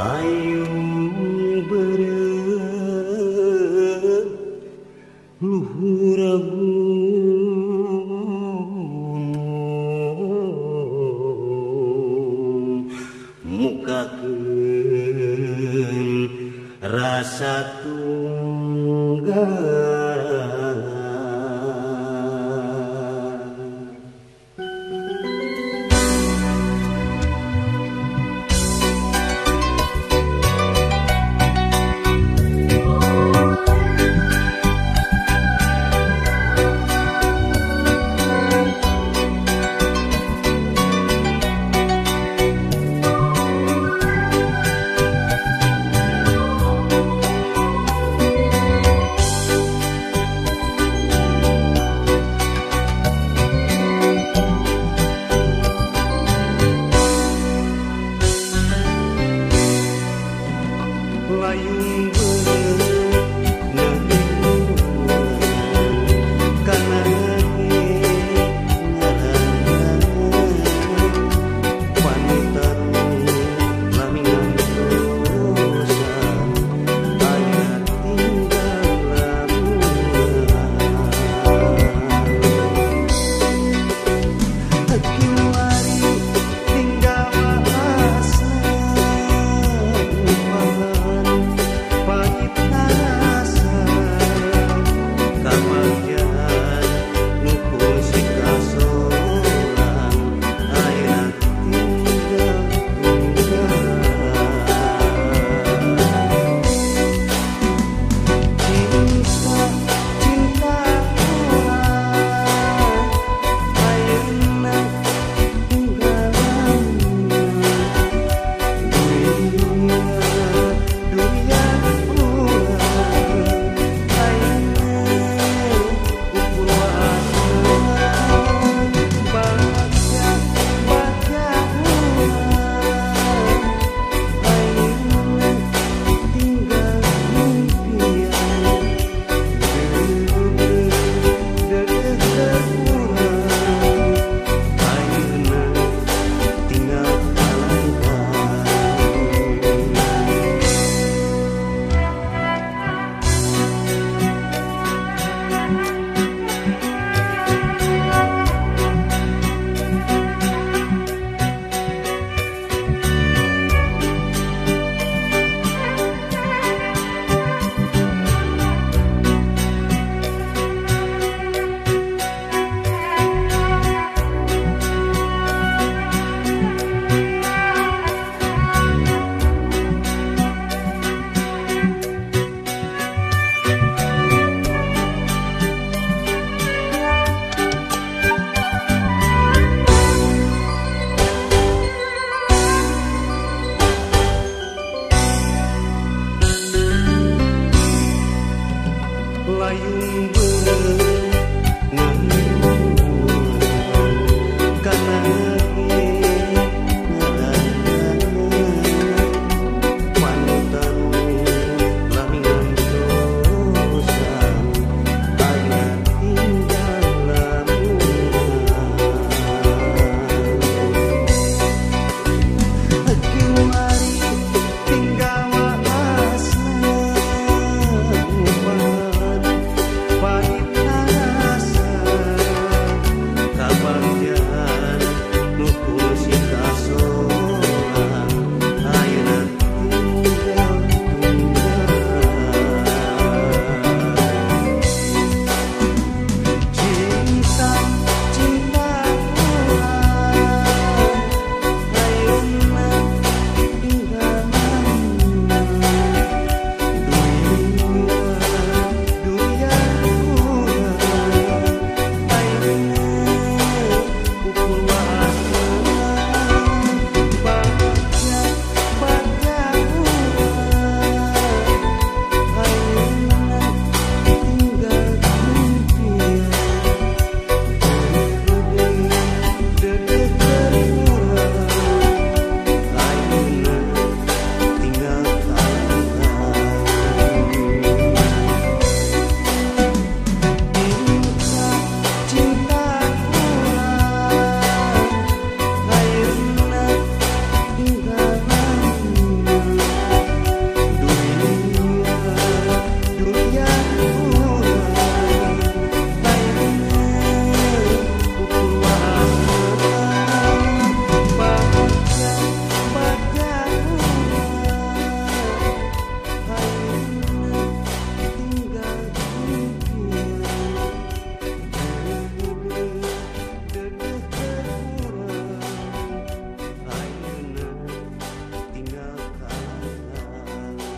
layung berluhuragu mukakeun rasa tunggal. ah